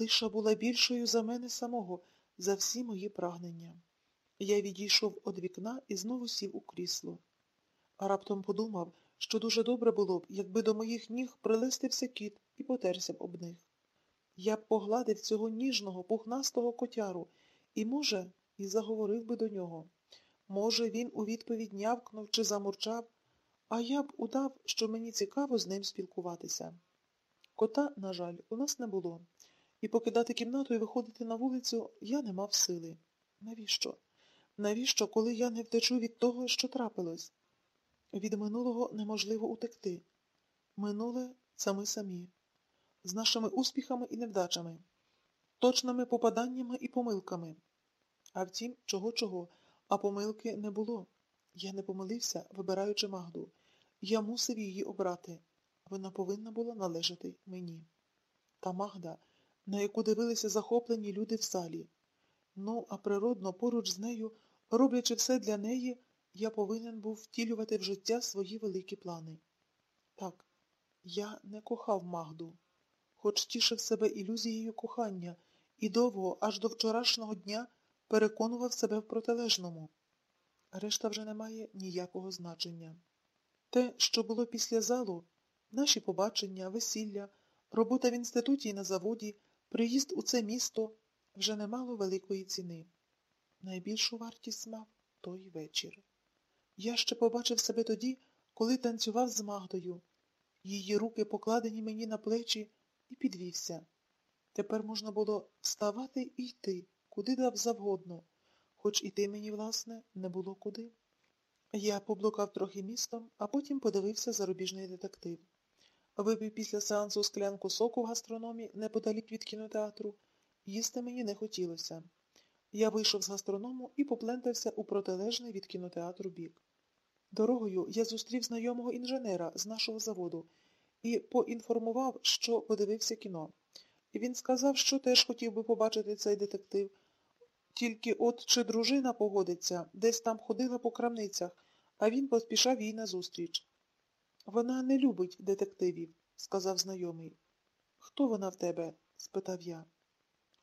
Тиша була більшою за мене самого, за всі мої прагнення. Я відійшов від вікна і знову сів у крісло. А раптом подумав, що дуже добре було б, якби до моїх ніг прилистився кіт і потерся б об них. Я б погладив цього ніжного, пухнастого котяру і, може, і заговорив би до нього. Може, він у відповідь нявкнув чи замурчав, а я б удав, що мені цікаво з ним спілкуватися. Кота, на жаль, у нас не було, і покидати кімнату і виходити на вулицю я не мав сили. Навіщо? Навіщо, коли я не втечу від того, що трапилось? Від минулого неможливо утекти. Минуле це ми самі, з нашими успіхами і невдачами, точними попаданнями і помилками. А втім, чого-чого, а помилки не було. Я не помилився, вибираючи Магду. Я мусив її обрати. Вона повинна була належати мені. Та Магда, на яку дивилися захоплені люди в залі. Ну, а природно, поруч з нею, роблячи все для неї, я повинен був втілювати в життя свої великі плани. Так, я не кохав Магду, хоч тішив себе ілюзією кохання і довго, аж до вчорашнього дня, переконував себе в протилежному. Решта вже не має ніякого значення. Те, що було після залу, наші побачення, весілля, робота в інституті і на заводі, приїзд у це місто вже не мало великої ціни. Найбільшу вартість мав той вечір. Я ще побачив себе тоді, коли танцював з Магдою. Її руки покладені мені на плечі, і підвівся. Тепер можна було вставати і йти, куди дав завгодно, хоч іти мені, власне, не було куди. Я поблукав трохи містом, а потім подивився зарубіжний детектив. Випив після сеансу склянку соку в гастрономі неподалік від кінотеатру. Їсти мені не хотілося. Я вийшов з гастроному і поплентався у протилежний від кінотеатру бік. Дорогою я зустрів знайомого інженера з нашого заводу і поінформував, що подивився кіно. Він сказав, що теж хотів би побачити цей детектив. Тільки от чи дружина погодиться, десь там ходила по крамницях, а він поспішав їй назустріч. Вона не любить детективів, сказав знайомий. Хто вона в тебе? спитав я.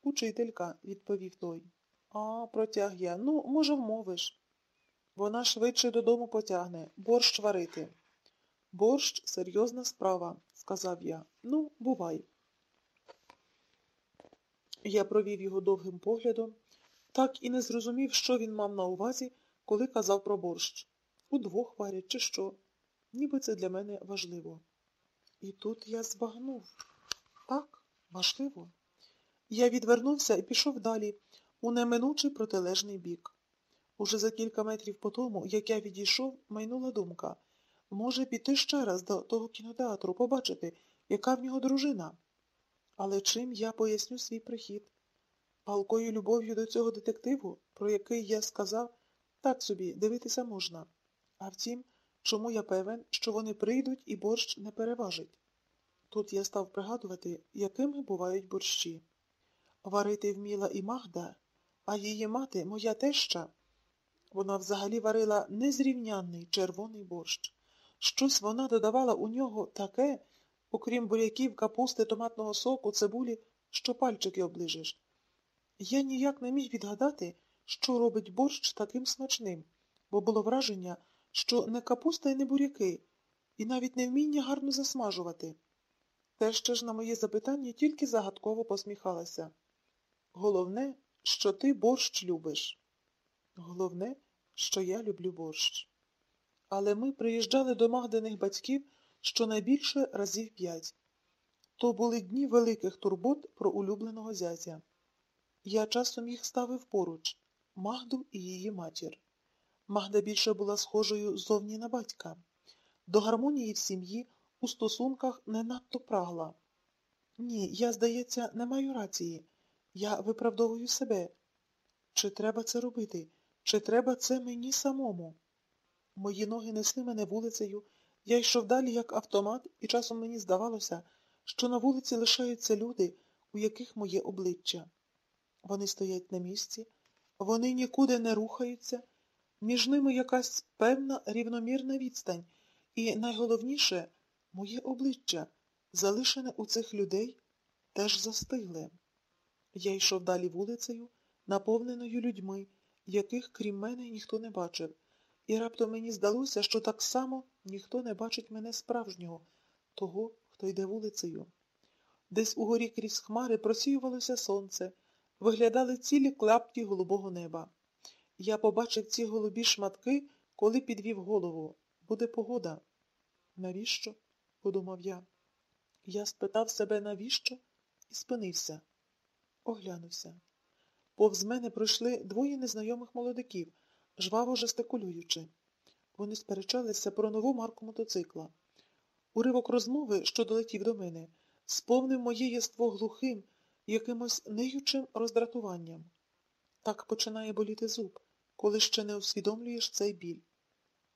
Учителька, відповів той. А, протяг я. Ну, може, вмовиш. Вона швидше додому потягне, борщ варити. Борщ серйозна справа, сказав я. Ну, бувай. Я провів його довгим поглядом, так і не зрозумів, що він мав на увазі, коли казав про борщ. Удвох варять, чи що. Ніби це для мене важливо. І тут я збагнув. Так, важливо. Я відвернувся і пішов далі, у неминучий протилежний бік. Уже за кілька метрів по тому, як я відійшов, майнула думка. Може, піти ще раз до того кінотеатру, побачити, яка в нього дружина. Але чим я поясню свій прихід? Палкою любов'ю до цього детективу, про який я сказав, так собі дивитися можна. А втім, чому я певен, що вони прийдуть і борщ не переважить? Тут я став пригадувати, якими бувають борщі. Варити вміла і Магда, а її мати моя теща. Вона взагалі варила незрівнянний червоний борщ. Щось вона додавала у нього таке, окрім буряків, капусти, томатного соку, цибулі, що пальчики оближиш. Я ніяк не міг відгадати, що робить борщ таким смачним, бо було враження, що не капуста і не буряки, і навіть не вміння гарно засмажувати. Теща ж на моє запитання тільки загадково посміхалася. Головне, що ти борщ любиш. Головне, що я люблю борщ. Але ми приїжджали до Магдиних батьків щонайбільше разів п'ять. То були дні великих турбот про улюбленого зятя. Я часом їх ставив поруч Магду і її матір. Магда більше була схожою зовні на батька. До гармонії в сім'ї у стосунках не надто прагла. Ні, я, здається, не маю рації. Я виправдовую себе. Чи треба це робити? Чи треба це мені самому? Мої ноги несли мене вулицею, я йшов далі, як автомат, і часом мені здавалося, що на вулиці лишаються люди, у яких моє обличчя. Вони стоять на місці, вони нікуди не рухаються, між ними якась певна рівномірна відстань, і найголовніше моє обличчя, залишене у цих людей, теж застигле. Я йшов далі вулицею, наповненою людьми, яких, крім мене, ніхто не бачив, і раптом мені здалося, що так само ніхто не бачить мене справжнього, того, хто йде вулицею. Десь угорі крізь хмари просіювалося сонце, виглядали цілі клапті голубого неба. Я побачив ці голубі шматки, коли підвів голову. Буде погода. Навіщо? подумав я. Я спитав себе, навіщо, і спинився. Оглянувся. Повз мене пройшли двоє незнайомих молодиків, жваво жестикулюючи. Вони сперечалися про нову марку мотоцикла. Уривок розмови, що долетів до мене, сповнив моє єство глухим, якимось ниючим роздратуванням. Так починає боліти зуб, коли ще не усвідомлюєш цей біль.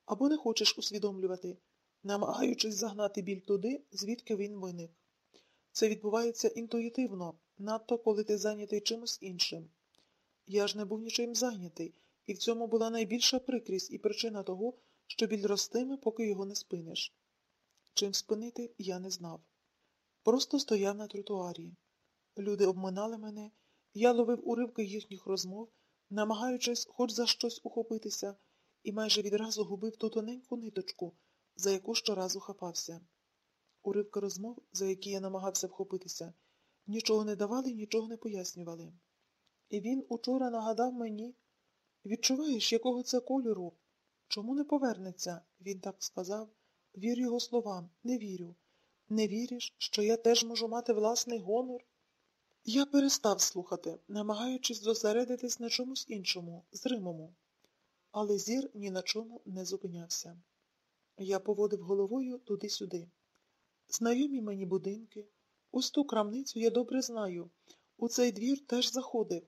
Або не хочеш усвідомлювати, намагаючись загнати біль туди, звідки він виник. Це відбувається інтуїтивно, надто коли ти зайнятий чимось іншим. Я ж не був нічим зайнятий, і в цьому була найбільша прикрість і причина того, що біль ростиме, поки його не спиниш. Чим спинити, я не знав. Просто стояв на тротуарі. Люди обминали мене, я ловив уривки їхніх розмов, намагаючись хоч за щось ухопитися, і майже відразу губив ту тоненьку ниточку, за яку щоразу хапався. Уривки розмов, за які я намагався вхопитися, нічого не давали нічого не пояснювали. І він учора нагадав мені відчуваєш, якого це кольору? Чому не повернеться? Він так сказав. Вір його словам, не вірю. Не віриш, що я теж можу мати власний гонор? Я перестав слухати, намагаючись зосередитись на чомусь іншому, зримому. Але зір ні на чому не зупинявся. Я поводив головою туди-сюди. Знайомі мені будинки. Ось ту крамницю я добре знаю. У цей двір теж заходив.